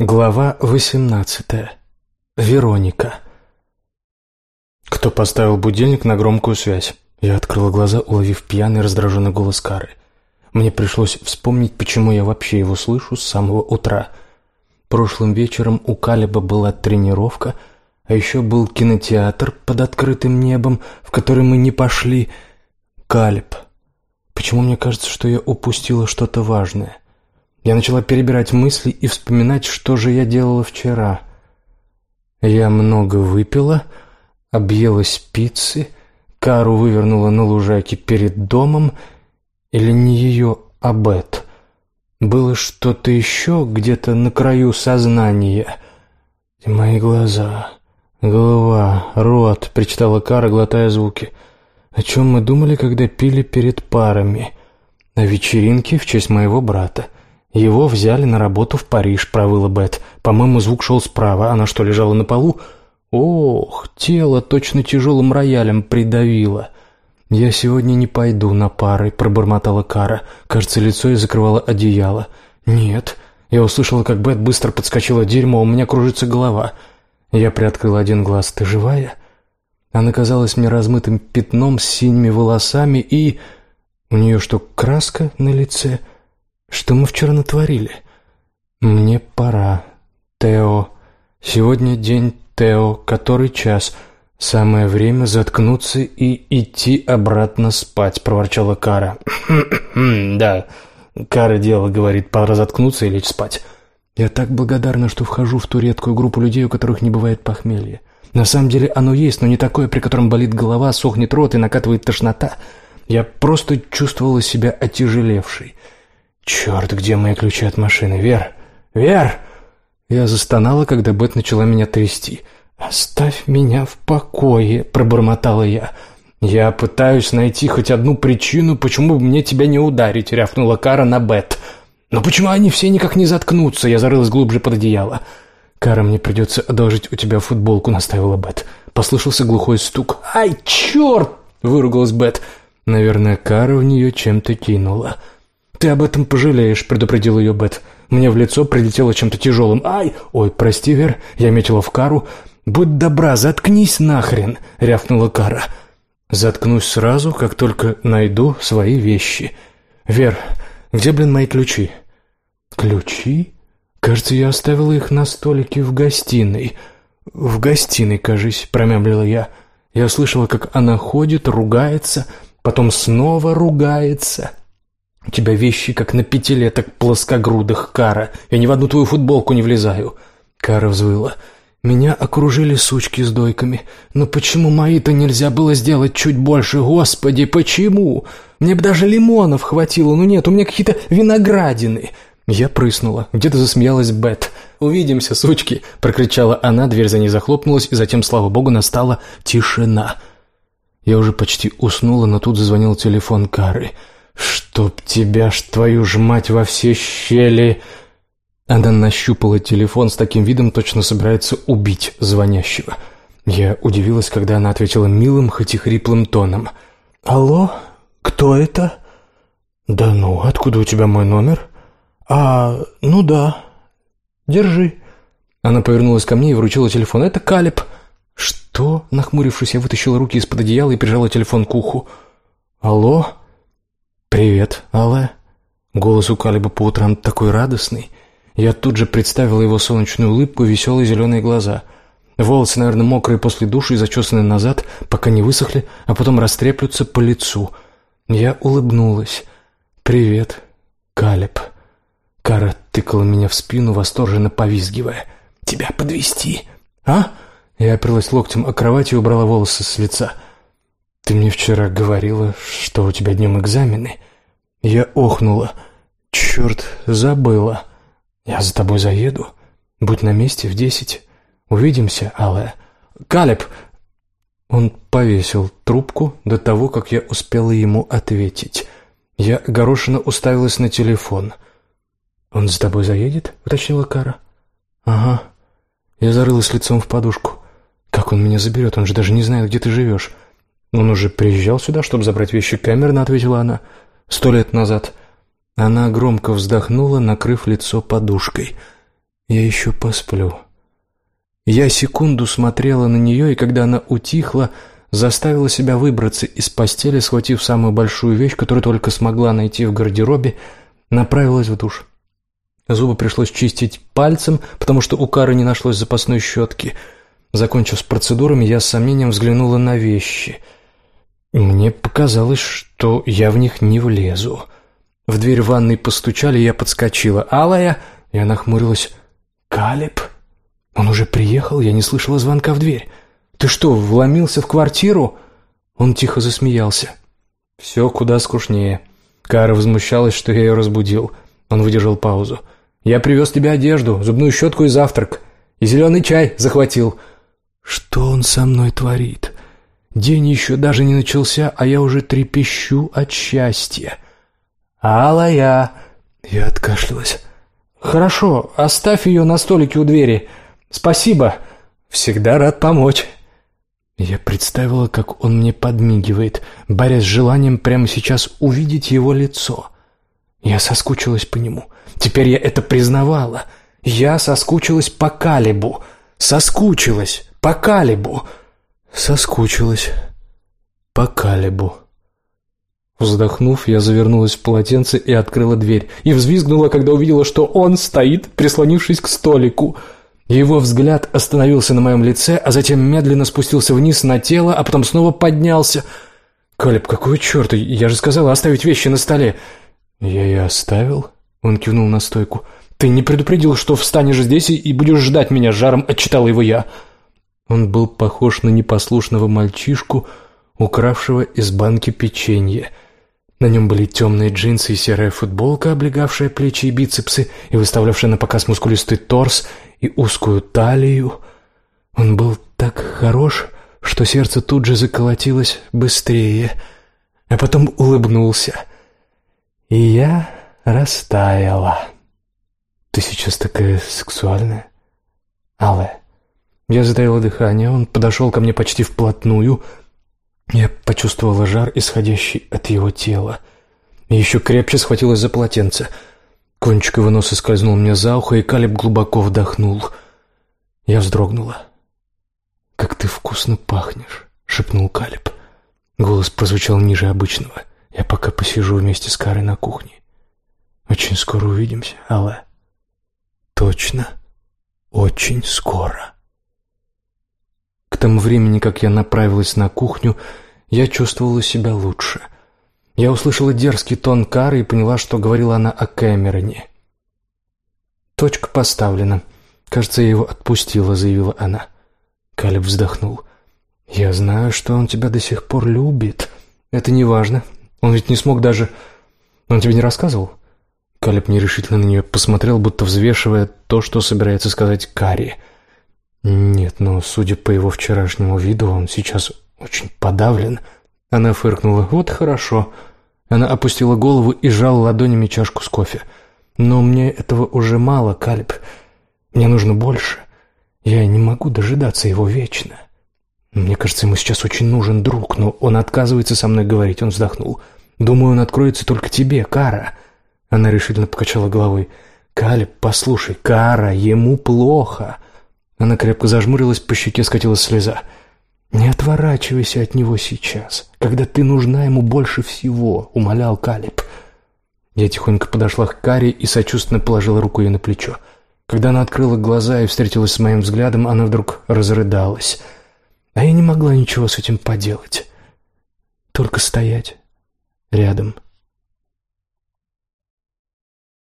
Глава восемнадцатая. Вероника. Кто поставил будильник на громкую связь? Я открыла глаза, уловив пьяный раздраженный голос Кары. Мне пришлось вспомнить, почему я вообще его слышу с самого утра. Прошлым вечером у Калиба была тренировка, а еще был кинотеатр под открытым небом, в который мы не пошли. Калиб. Почему мне кажется, что я упустила что-то важное? Я начала перебирать мысли и вспоминать, что же я делала вчера. Я много выпила, объелась пиццы, Кару вывернула на лужайке перед домом, или не ее, а Бет. Было что-то еще где-то на краю сознания. Мои глаза, голова, рот, причитала Кара, глотая звуки. О чем мы думали, когда пили перед парами? На вечеринке в честь моего брата. «Его взяли на работу в Париж», — провыла Бет. «По-моему, звук шел справа. Она что, лежала на полу?» «Ох, тело точно тяжелым роялем придавило». «Я сегодня не пойду на пары», — пробормотала Кара. Кажется, лицо ей закрывало одеяло. «Нет». Я услышала, как Бет быстро подскочила дерьмо, у меня кружится голова. Я приоткрыла один глаз. «Ты живая?» Она казалась мне размытым пятном с синими волосами и... У нее что, краска на лице?» Что мы вчера натворили? Мне пора. Тео. Сегодня день Тео. Который час? Самое время заткнуться и идти обратно спать, проворчала Кара. Да. Кара дело говорит, пора заткнуться и лечь спать. Я так благодарна, что вхожу в ту редкую группу людей, у которых не бывает похмелья. На самом деле оно есть, но не такое, при котором болит голова, сохнет рот и накатывает тошнота. Я просто чувствовала себя отяжелевшей. «Черт, где мои ключи от машины? Вер! Вер!» Я застонала, когда Бет начала меня трясти. «Оставь меня в покое», — пробормотала я. «Я пытаюсь найти хоть одну причину, почему мне тебя не ударить», — рявкнула Кара на Бет. «Но почему они все никак не заткнутся?» Я зарылась глубже под одеяло. «Кара, мне придется одолжить у тебя футболку», — наставила Бет. Послышался глухой стук. «Ай, черт!» — выругалась Бет. Наверное, Кара в нее чем-то кинула. «Ты об этом пожалеешь», — предупредил ее Бет. Мне в лицо прилетело чем-то тяжелым. «Ай! Ой, прости, Вер, я метила в Кару». «Будь добра, заткнись нахрен!» — рявкнула Кара. «Заткнусь сразу, как только найду свои вещи. Вер, где, блин, мои ключи?» «Ключи? Кажется, я оставила их на столике в гостиной». «В гостиной, кажись», — промямлила я. Я слышала, как она ходит, ругается, потом снова ругается. У тебя вещи, как на пятилеток плоскогрудых, Кара. Я ни в одну твою футболку не влезаю». Кара взвыла. «Меня окружили сучки с дойками. Но почему мои-то нельзя было сделать чуть больше? Господи, почему? Мне бы даже лимонов хватило, но нет, у меня какие-то виноградины». Я прыснула. Где-то засмеялась Бет. «Увидимся, сучки!» — прокричала она, дверь за ней захлопнулась, и затем, слава богу, настала тишина. Я уже почти уснула, но тут зазвонил телефон Кары. «Чтоб тебя ж твою ж мать во все щели!» Она нащупала телефон с таким видом, точно собирается убить звонящего. Я удивилась, когда она ответила милым, хоть и хриплым тоном. «Алло? Кто это?» «Да ну, откуда у тебя мой номер?» «А, ну да. Держи». Она повернулась ко мне и вручила телефон. «Это Калиб». «Что?» Нахмурившись, я вытащила руки из-под одеяла и прижала телефон к уху. «Алло?» «Привет, Алла». Голос у Калиба по утрам такой радостный. Я тут же представила его солнечную улыбку и веселые зеленые глаза. Волосы, наверное, мокрые после души и зачесаны назад, пока не высохли, а потом растреплются по лицу. Я улыбнулась. «Привет, Калиб». Кара тыкала меня в спину, восторженно повизгивая. «Тебя подвести, а?» Я оперлась локтем о кровать и убрала волосы с лица. «Ты мне вчера говорила, что у тебя днем экзамены». Я охнула. «Черт, забыла. Я за тобой заеду. Будь на месте в десять. Увидимся, Алая». «Калеб!» Он повесил трубку до того, как я успела ему ответить. Я горошина уставилась на телефон. «Он за тобой заедет?» — уточнила Кара. «Ага». Я зарылась лицом в подушку. «Как он меня заберет? Он же даже не знает, где ты живешь». «Он уже приезжал сюда, чтобы забрать вещи Кэмерона», — ответила она. «Сто лет назад». Она громко вздохнула, накрыв лицо подушкой. Я еще посплю. Я секунду смотрела на нее, и когда она утихла, заставила себя выбраться из постели, схватив самую большую вещь, которую только смогла найти в гардеробе, направилась в душ. Зубы пришлось чистить пальцем, потому что у Кары не нашлось запасной щетки. Закончив с процедурами, я с сомнением взглянула на вещи. Мне показалось, что я в них не влезу. В дверь ванной постучали, я подскочила. «Алая!» Я нахмурилась. «Калеб?» «Он уже приехал? Я не слышала звонка в дверь». «Ты что, вломился в квартиру?» Он тихо засмеялся. «Все куда скучнее». Кара возмущалась, что я ее разбудил. Он выдержал паузу. «Я привез тебе одежду, зубную щетку и завтрак. И зеленый чай захватил». «Что он со мной творит? День еще даже не начался, а я уже трепещу от счастья». «Алая!» Я откашлялась. «Хорошо, оставь ее на столике у двери. Спасибо. Всегда рад помочь». Я представила, как он мне подмигивает, борясь с желанием прямо сейчас увидеть его лицо. Я соскучилась по нему. Теперь я это признавала. Я соскучилась по Калибу. Соскучилась по Калибу. Соскучилась по Калибу. Вздохнув, я завернулась в полотенце и открыла дверь. И взвизгнула, когда увидела, что он стоит, прислонившись к столику — его взгляд остановился на моем лице, а затем медленно спустился вниз на тело, а потом снова поднялся. «Калеб, какого черта? Я же сказала оставить вещи на столе». «Я и оставил», — он кивнул на стойку. «Ты не предупредил, что встанешь здесь и будешь ждать меня жаром», — отчитала его я. Он был похож на непослушного мальчишку, укравшего из банки печенье. На нем были темные джинсы и серая футболка, облегавшая плечи и бицепсы и выставлявшая на показ мускулистый торс — и узкую талию. Он был так хорош, что сердце тут же заколотилось быстрее, а потом улыбнулся. И я растаяла. «Ты сейчас такая сексуальная, Алая». Я затаила дыхание, он подошел ко мне почти вплотную. Я почувствовала жар, исходящий от его тела. И еще крепче схватилась за полотенце — Кончик его носа скользнул мне за ухо, и Калиб глубоко вдохнул. Я вздрогнула. «Как ты вкусно пахнешь», — шепнул Калиб. Голос прозвучал ниже обычного. «Я пока посижу вместе с Карой на кухне. Очень скоро увидимся, Алла». «Точно, очень скоро». Тому времени, как я направилась на кухню, я чувствовала себя лучше — я услышала дерзкий тон Кары и поняла, что говорила она о Кэмероне. «Точка поставлена. Кажется, я его отпустила», — заявила она. Калеб вздохнул. «Я знаю, что он тебя до сих пор любит. Это не важно. Он ведь не смог даже... Он тебе не рассказывал?» Калеб нерешительно на нее посмотрел, будто взвешивая то, что собирается сказать Карри. «Нет, но, судя по его вчерашнему виду, он сейчас очень подавлен». Она фыркнула. «Вот хорошо». Она опустила голову и сжала ладонями чашку с кофе. «Но мне этого уже мало, Кальп. Мне нужно больше. Я не могу дожидаться его вечно. Мне кажется, ему сейчас очень нужен друг, но он отказывается со мной говорить». Он вздохнул. «Думаю, он откроется только тебе, Кара». Она решительно покачала головой. «Калеб, послушай, Кара, ему плохо». Она крепко зажмурилась, по щеке скатилась слеза. «Не отворачивайся от него сейчас, когда ты нужна ему больше всего», — умолял Калиб. Я тихонько подошла к Каре и сочувственно положила руку ей на плечо. Когда она открыла глаза и встретилась с моим взглядом, она вдруг разрыдалась. А я не могла ничего с этим поделать. Только стоять рядом